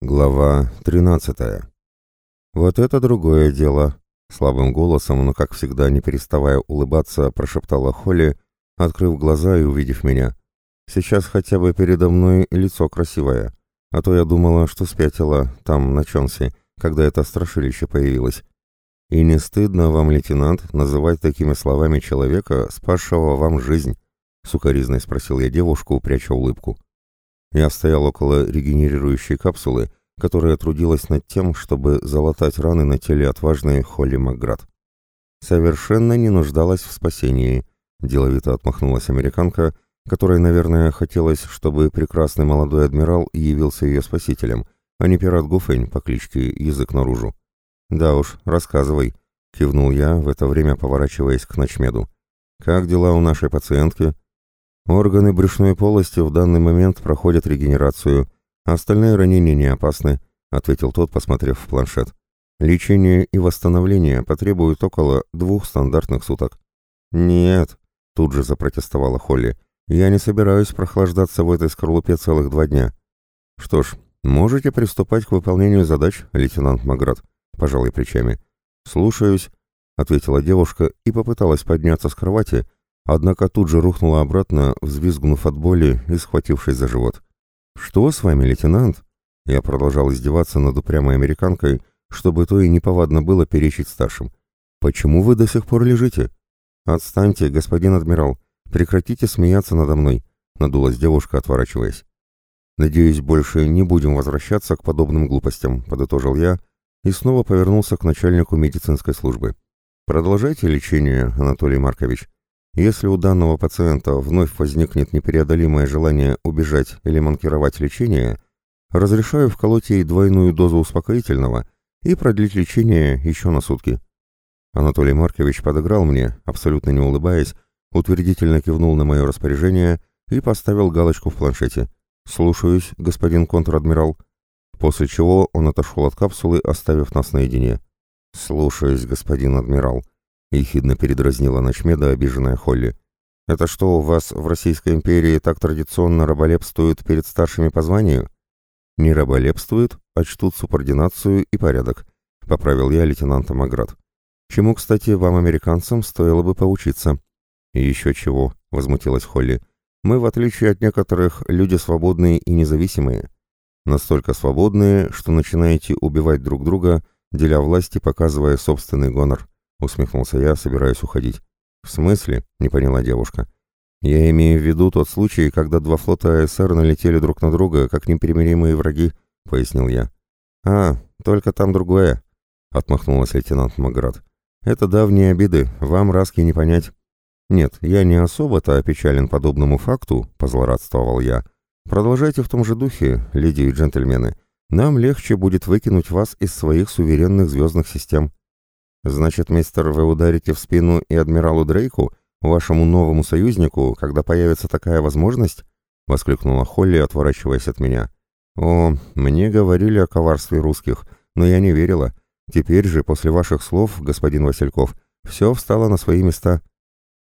Глава 13. «Вот это другое дело», — слабым голосом, но, как всегда, не переставая улыбаться, прошептала Холли, открыв глаза и увидев меня. «Сейчас хотя бы передо мной лицо красивое, а то я думала, что спятила там, на Чонсе, когда это страшилище появилось. И не стыдно вам, лейтенант, называть такими словами человека, спасшего вам жизнь?» — сукоризной спросил я девушку, пряча улыбку. Я стоял около регенерирующей капсулы, которая трудилась над тем, чтобы залатать раны на теле отважной Холли Макград. Совершенно не нуждалась в спасении, деловито отмахнулась американка, которой, наверное, хотелось, чтобы прекрасный молодой адмирал явился ее спасителем, а не пират Гуфень по кличке Язык наружу. «Да уж, рассказывай», — кивнул я, в это время поворачиваясь к ночмеду. «Как дела у нашей пациентки?» Органы брюшной полости в данный момент проходят регенерацию, а остальные ранения не опасны, ответил тот, посмотрев в планшет. Лечение и восстановление потребуют около двух стандартных суток. Нет, тут же запротестовала Холли. Я не собираюсь прохлаждаться в этой скорлупе целых два дня. Что ж, можете приступать к выполнению задач, лейтенант Маград, пожалуй плечами. Слушаюсь, ответила девушка и попыталась подняться с кровати, однако тут же рухнула обратно, взвизгнув от боли и схватившись за живот. «Что с вами, лейтенант?» Я продолжал издеваться над упрямой американкой, чтобы то и неповадно было перечить старшим. «Почему вы до сих пор лежите?» «Отстаньте, господин адмирал, прекратите смеяться надо мной», — надулась девушка, отворачиваясь. «Надеюсь, больше не будем возвращаться к подобным глупостям», — подытожил я и снова повернулся к начальнику медицинской службы. «Продолжайте лечение, Анатолий Маркович. Если у данного пациента вновь возникнет непреодолимое желание убежать или манкировать лечение, разрешаю вколоть ей двойную дозу успокоительного и продлить лечение еще на сутки. Анатолий Маркович подыграл мне, абсолютно не улыбаясь, утвердительно кивнул на мое распоряжение и поставил галочку в планшете. «Слушаюсь, господин контр-адмирал». После чего он отошел от капсулы, оставив нас наедине. «Слушаюсь, господин адмирал», — ехидно передразнила ночмеда обиженная Холли. «Это что, у вас в Российской империи так традиционно раболепствуют перед старшими по званию?» «Не раболепствуют, а чтут субординацию и порядок», — поправил я лейтенанта Маград. «Чему, кстати, вам, американцам, стоило бы поучиться?» «И еще чего», — возмутилась Холли. «Мы, в отличие от некоторых, люди свободные и независимые. Настолько свободные, что начинаете убивать друг друга, деля власти, показывая собственный гонор». — усмехнулся я, собираясь уходить. «В смысле?» — не поняла девушка. «Я имею в виду тот случай, когда два флота АСР налетели друг на друга, как непримиримые враги», — пояснил я. «А, только там другое», — отмахнулась лейтенант Маград. «Это давние обиды, вам, Раски, не понять». «Нет, я не особо-то опечален подобному факту», — позлорадствовал я. «Продолжайте в том же духе, леди и джентльмены. Нам легче будет выкинуть вас из своих суверенных звездных систем». «Значит, мистер, вы ударите в спину и адмиралу Дрейку, вашему новому союзнику, когда появится такая возможность?» — воскликнула Холли, отворачиваясь от меня. «О, мне говорили о коварстве русских, но я не верила. Теперь же, после ваших слов, господин Васильков, все встало на свои места».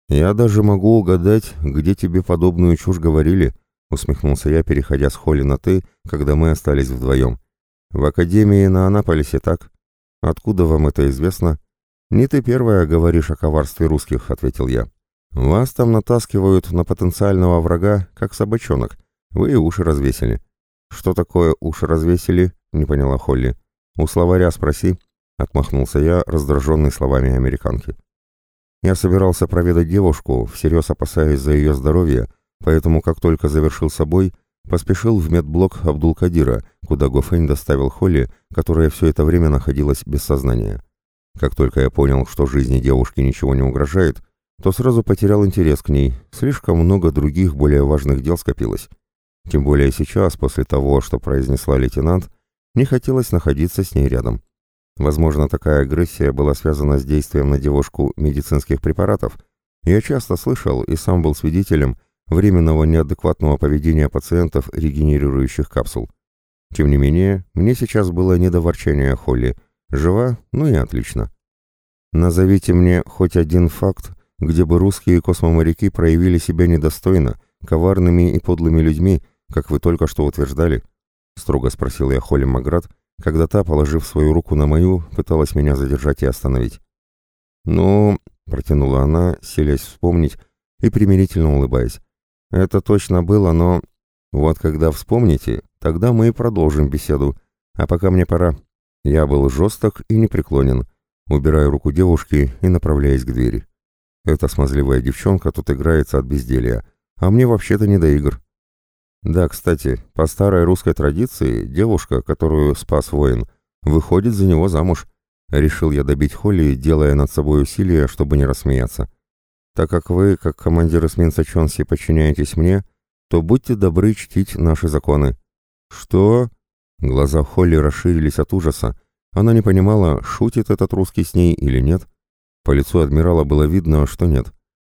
«Я даже могу угадать, где тебе подобную чушь говорили», — усмехнулся я, переходя с Холли на «ты», когда мы остались вдвоем. «В Академии на Анаполисе так?» «Откуда вам это известно?» «Не ты первая говоришь о коварстве русских», — ответил я. «Вас там натаскивают на потенциального врага, как собачонок. Вы и уши развесили». «Что такое уши развесили?» — не поняла Холли. «У словаря спроси», — отмахнулся я, раздраженный словами американки. Я собирался проведать девушку, всерьез опасаясь за ее здоровье, поэтому, как только завершил собой, поспешил в медблок Абдул-Кадира, куда Гофень доставил Холли, которая все это время находилась без сознания. Как только я понял, что жизни девушки ничего не угрожает, то сразу потерял интерес к ней, слишком много других более важных дел скопилось. Тем более сейчас, после того, что произнесла лейтенант, не хотелось находиться с ней рядом. Возможно, такая агрессия была связана с действием на девушку медицинских препаратов. Я часто слышал и сам был свидетелем временного неадекватного поведения пациентов регенерирующих капсул. Тем не менее, мне сейчас было не до ворчания Холли. Жива? Ну и отлично. Назовите мне хоть один факт, где бы русские космоморяки проявили себя недостойно, коварными и подлыми людьми, как вы только что утверждали. — строго спросил я Холли Маград, когда та, положив свою руку на мою, пыталась меня задержать и остановить. «Ну...» — протянула она, селясь вспомнить и примирительно улыбаясь. «Это точно было, но... Вот когда вспомните, тогда мы и продолжим беседу. А пока мне пора. Я был жесток и непреклонен, убирая руку девушки и направляясь к двери. Эта смазливая девчонка тут играется от безделья, а мне вообще-то не до игр. Да, кстати, по старой русской традиции, девушка, которую спас воин, выходит за него замуж. Решил я добить Холли, делая над собой усилия, чтобы не рассмеяться. Так как вы, как командир эсминца Чонси, подчиняетесь мне, то будьте добры чтить наши законы. Что? Глаза Холли расширились от ужаса. Она не понимала, шутит этот русский с ней или нет. По лицу адмирала было видно, что нет.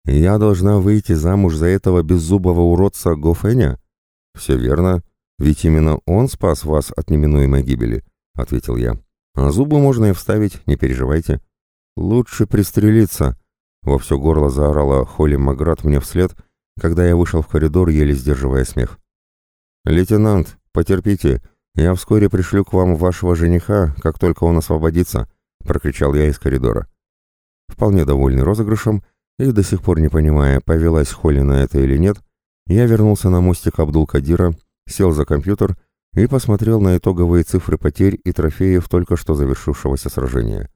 «Я должна выйти замуж за этого беззубого уродца Гофеня?» «Все верно, ведь именно он спас вас от неминуемой гибели», — ответил я. «А зубы можно и вставить, не переживайте». «Лучше пристрелиться», — во все горло заорала Холли Маград мне вслед, когда я вышел в коридор, еле сдерживая смех. «Лейтенант, потерпите, я вскоре пришлю к вам вашего жениха, как только он освободится», — прокричал я из коридора. Вполне довольный розыгрышем и до сих пор не понимая, повелась Холли на это или нет, я вернулся на мостик Абдул-Кадира, сел за компьютер и посмотрел на итоговые цифры потерь и трофеев только что завершившегося сражения.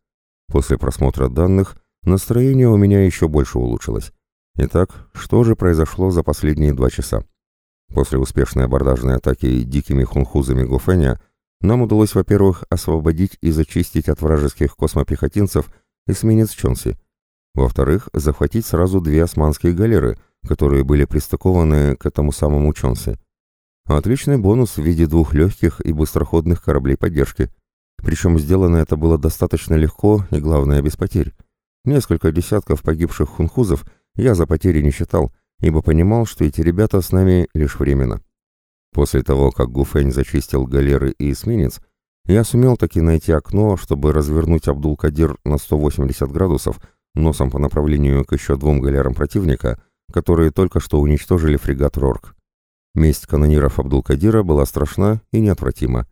После просмотра данных настроение у меня еще больше улучшилось. Итак, что же произошло за последние два часа? После успешной абордажной атаки дикими хунхузами Гофеня нам удалось, во-первых, освободить и зачистить от вражеских космопехотинцев эсминец Чонси. Во-вторых, захватить сразу две османские галеры, которые были пристыкованы к этому самому Чонси. Отличный бонус в виде двух легких и быстроходных кораблей поддержки. Причем сделано это было достаточно легко и, главное, без потерь. Несколько десятков погибших хунхузов я за потери не считал, ибо понимал, что эти ребята с нами лишь временно. После того, как Гуфэнь зачистил галеры и эсминец, я сумел таки найти окно, чтобы развернуть Абдул-Кадир на 180 градусов носом по направлению к еще двум галерам противника, которые только что уничтожили фрегат «Рорк». Месть канониров Абдул-Кадира была страшна и неотвратима.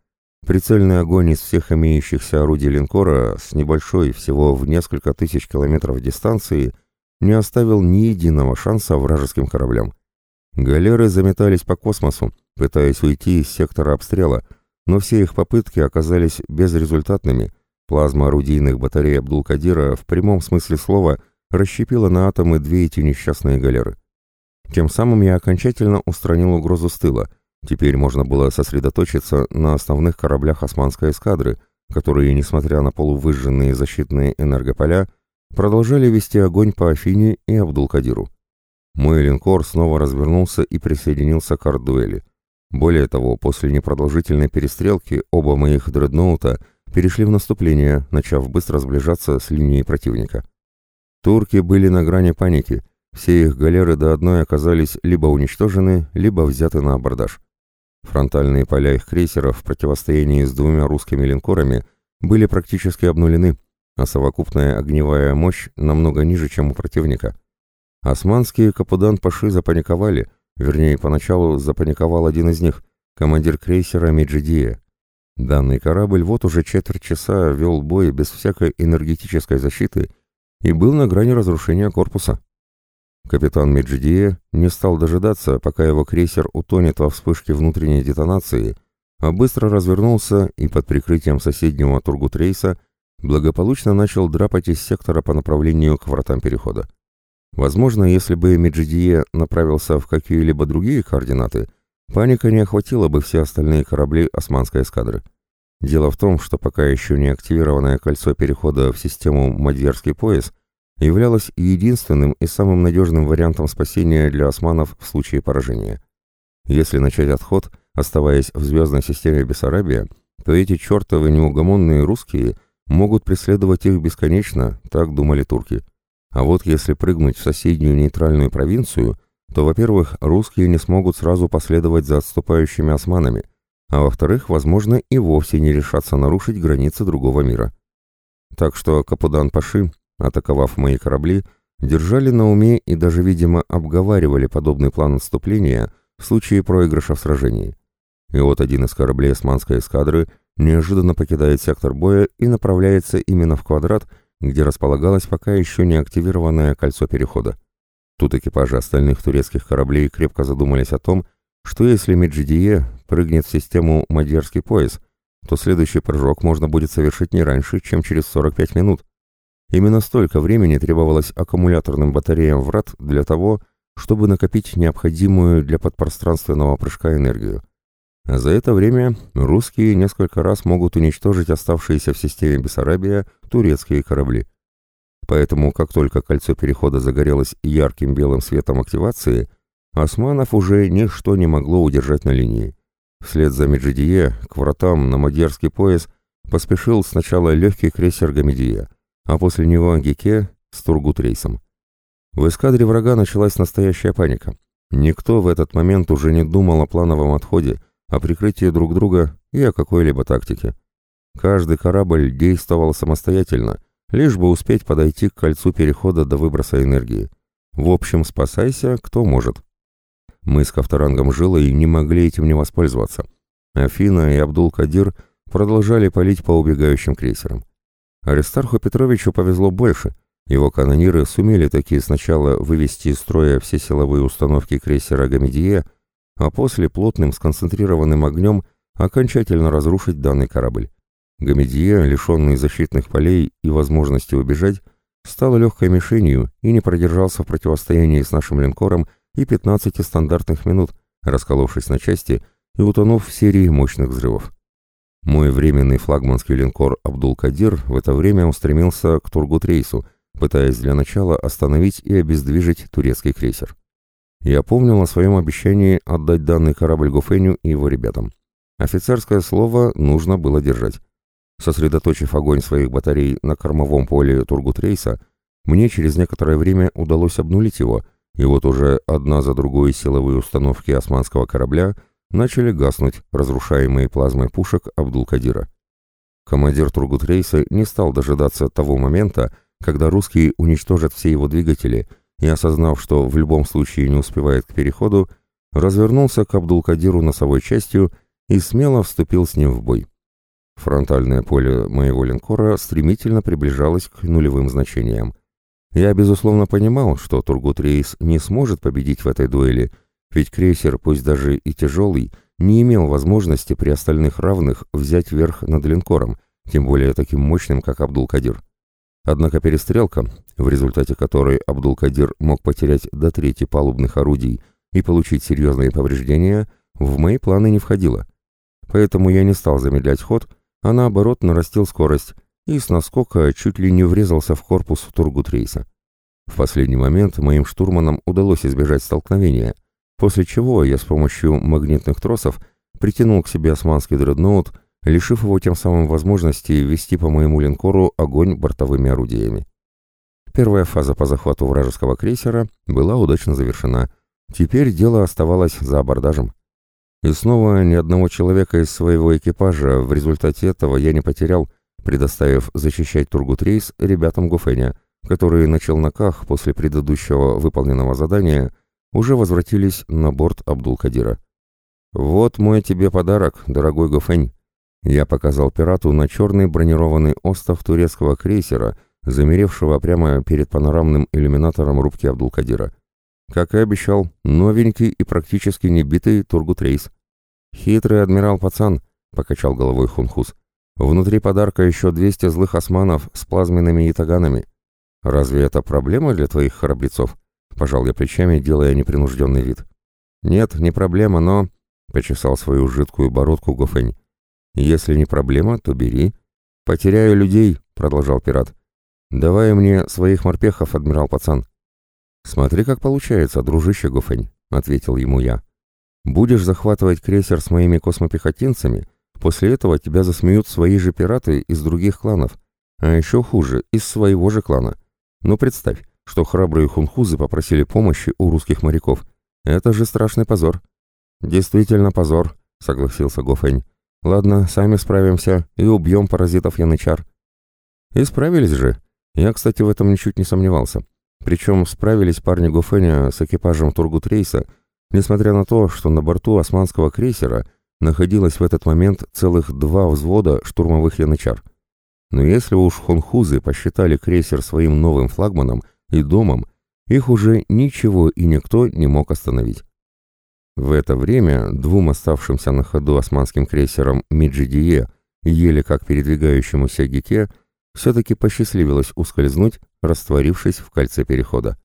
Прицельный огонь из всех имеющихся орудий линкора с небольшой, всего в несколько тысяч километров дистанции, не оставил ни единого шанса вражеским кораблям. Галеры заметались по космосу, пытаясь уйти из сектора обстрела – но все их попытки оказались безрезультатными. Плазма орудийных батарей Абдул-Кадира в прямом смысле слова расщепила на атомы две эти несчастные галеры. Тем самым я окончательно устранил угрозу с тыла. Теперь можно было сосредоточиться на основных кораблях османской эскадры, которые, несмотря на полувыжженные защитные энергополя, продолжали вести огонь по Афине и Абдул-Кадиру. Мой линкор снова развернулся и присоединился к арт-дуэли. Более того, после непродолжительной перестрелки оба моих дредноута перешли в наступление, начав быстро сближаться с линией противника. Турки были на грани паники, все их галеры до одной оказались либо уничтожены, либо взяты на абордаж. Фронтальные поля их крейсеров в противостоянии с двумя русскими линкорами были практически обнулены, а совокупная огневая мощь намного ниже, чем у противника. Османские капудан-паши запаниковали – Вернее, поначалу запаниковал один из них, командир крейсера Меджидия. Данный корабль вот уже четверть часа вел бой без всякой энергетической защиты и был на грани разрушения корпуса. Капитан Меджидия не стал дожидаться, пока его крейсер утонет во вспышке внутренней детонации, а быстро развернулся и под прикрытием соседнего Тургутрейса благополучно начал драпать из сектора по направлению к вратам перехода. Возможно, если бы Меджидие направился в какие-либо другие координаты, паника не охватила бы все остальные корабли османской эскадры. Дело в том, что пока еще не активированное кольцо перехода в систему Мадьярский пояс являлось единственным и самым надежным вариантом спасения для османов в случае поражения. Если начать отход, оставаясь в звездной системе Бессарабия, то эти чертовы неугомонные русские могут преследовать их бесконечно, так думали турки. А вот если прыгнуть в соседнюю нейтральную провинцию, то, во-первых, русские не смогут сразу последовать за отступающими османами, а во-вторых, возможно, и вовсе не решаться нарушить границы другого мира. Так что Капудан-Паши, атаковав мои корабли, держали на уме и даже, видимо, обговаривали подобный план отступления в случае проигрыша в сражении. И вот один из кораблей османской эскадры неожиданно покидает сектор боя и направляется именно в квадрат, где располагалось пока еще не активированное кольцо перехода. Тут экипажи остальных турецких кораблей крепко задумались о том, что если Меджидие прыгнет в систему Мадьярский пояс, то следующий прыжок можно будет совершить не раньше, чем через 45 минут. Именно столько времени требовалось аккумуляторным батареям врат для того, чтобы накопить необходимую для подпространственного прыжка энергию. За это время русские несколько раз могут уничтожить оставшиеся в системе Бессарабия турецкие корабли. Поэтому, как только кольцо перехода загорелось ярким белым светом активации, османов уже ничто не могло удержать на линии. Вслед за Меджидие к вратам на Мадьярский пояс поспешил сначала легкий крейсер Гамедия, а после него Геке с Тургут-рейсом. В эскадре врага началась настоящая паника. Никто в этот момент уже не думал о плановом отходе, о прикрытии друг друга и о какой-либо тактике. Каждый корабль действовал самостоятельно, лишь бы успеть подойти к кольцу перехода до выброса энергии. В общем, спасайся, кто может. Мы с Кавторангом Жилой не могли этим не воспользоваться. Афина и Абдул-Кадир продолжали палить по убегающим крейсерам. Аристарху Петровичу повезло больше. Его канониры сумели такие сначала вывести из строя все силовые установки крейсера «Гамедие», а после плотным сконцентрированным огнем окончательно разрушить данный корабль. Гамедия, лишенный защитных полей и возможности убежать, стал легкой мишенью и не продержался в противостоянии с нашим линкором и 15 стандартных минут, расколовшись на части и утонув в серии мощных взрывов. Мой временный флагманский линкор «Абдул-Кадир» в это время устремился к Тургут-рейсу, пытаясь для начала остановить и обездвижить турецкий крейсер. Я помнил о своем обещании отдать данный корабль Гофеню и его ребятам. Офицерское слово нужно было держать. Сосредоточив огонь своих батарей на кормовом поле Тургут-рейса, мне через некоторое время удалось обнулить его, и вот уже одна за другой силовые установки османского корабля начали гаснуть, разрушаемые плазмой пушек Абдул-Кадира. Командир Тургут-рейса не стал дожидаться того момента, когда русские уничтожат все его двигатели, и, осознав, что в любом случае не успевает к переходу, развернулся к Абдул-Кадиру носовой частью и смело вступил с ним в бой. Фронтальное поле моего линкора стремительно приближалось к нулевым значениям. Я, безусловно, понимал, что Тургут-рейс не сможет победить в этой дуэли, ведь крейсер, пусть даже и тяжелый, не имел возможности при остальных равных взять верх над линкором, тем более таким мощным, как Абдул-Кадир. Однако перестрелка, в результате которой Абдул-Кадир мог потерять до трети палубных орудий и получить серьезные повреждения, в мои планы не входила. Поэтому я не стал замедлять ход, а наоборот нарастил скорость и с наскока чуть ли не врезался в корпус Тургутрейса. В последний момент моим штурманам удалось избежать столкновения, после чего я с помощью магнитных тросов притянул к себе османский дредноут лишив его тем самым возможности вести по моему линкору огонь бортовыми орудиями. Первая фаза по захвату вражеского крейсера была удачно завершена. Теперь дело оставалось за абордажем. И снова ни одного человека из своего экипажа в результате этого я не потерял, предоставив защищать Тургут-рейс ребятам Гуфеня, которые на челноках после предыдущего выполненного задания уже возвратились на борт Абдул-Кадира. «Вот мой тебе подарок, дорогой Гуфень», я показал пирату на черный бронированный остов турецкого крейсера, замеревшего прямо перед панорамным иллюминатором рубки Абдул-Кадира. Как и обещал, новенький и практически небитый Тургут-рейс. «Хитрый адмирал-пацан», — покачал головой Хунхус. «Внутри подарка еще 200 злых османов с плазменными ятаганами. Разве это проблема для твоих храбрецов?» — пожал я плечами, делая непринужденный вид. «Нет, не проблема, но...» — почесал свою жидкую бородку Гофень. «Если не проблема, то бери». «Потеряю людей», — продолжал пират. «Давай мне своих морпехов, адмирал пацан». «Смотри, как получается, дружище Гофень», — ответил ему я. «Будешь захватывать крейсер с моими космопехотинцами, после этого тебя засмеют свои же пираты из других кланов, а еще хуже, из своего же клана. Ну представь, что храбрые хунхузы попросили помощи у русских моряков. Это же страшный позор». «Действительно позор», — согласился Гофень. Ладно, сами справимся и убьем паразитов янычар. И справились же. Я, кстати, в этом ничуть не сомневался. Причем справились парни Гуфеня с экипажем Тургутрейса, несмотря на то, что на борту османского крейсера находилось в этот момент целых два взвода штурмовых янычар. Но если уж хонхузы посчитали крейсер своим новым флагманом и домом, их уже ничего и никто не мог остановить. В это время двум оставшимся на ходу османским крейсерам Миджидие, еле как передвигающемуся Гике, все-таки посчастливилось ускользнуть, растворившись в кольце перехода.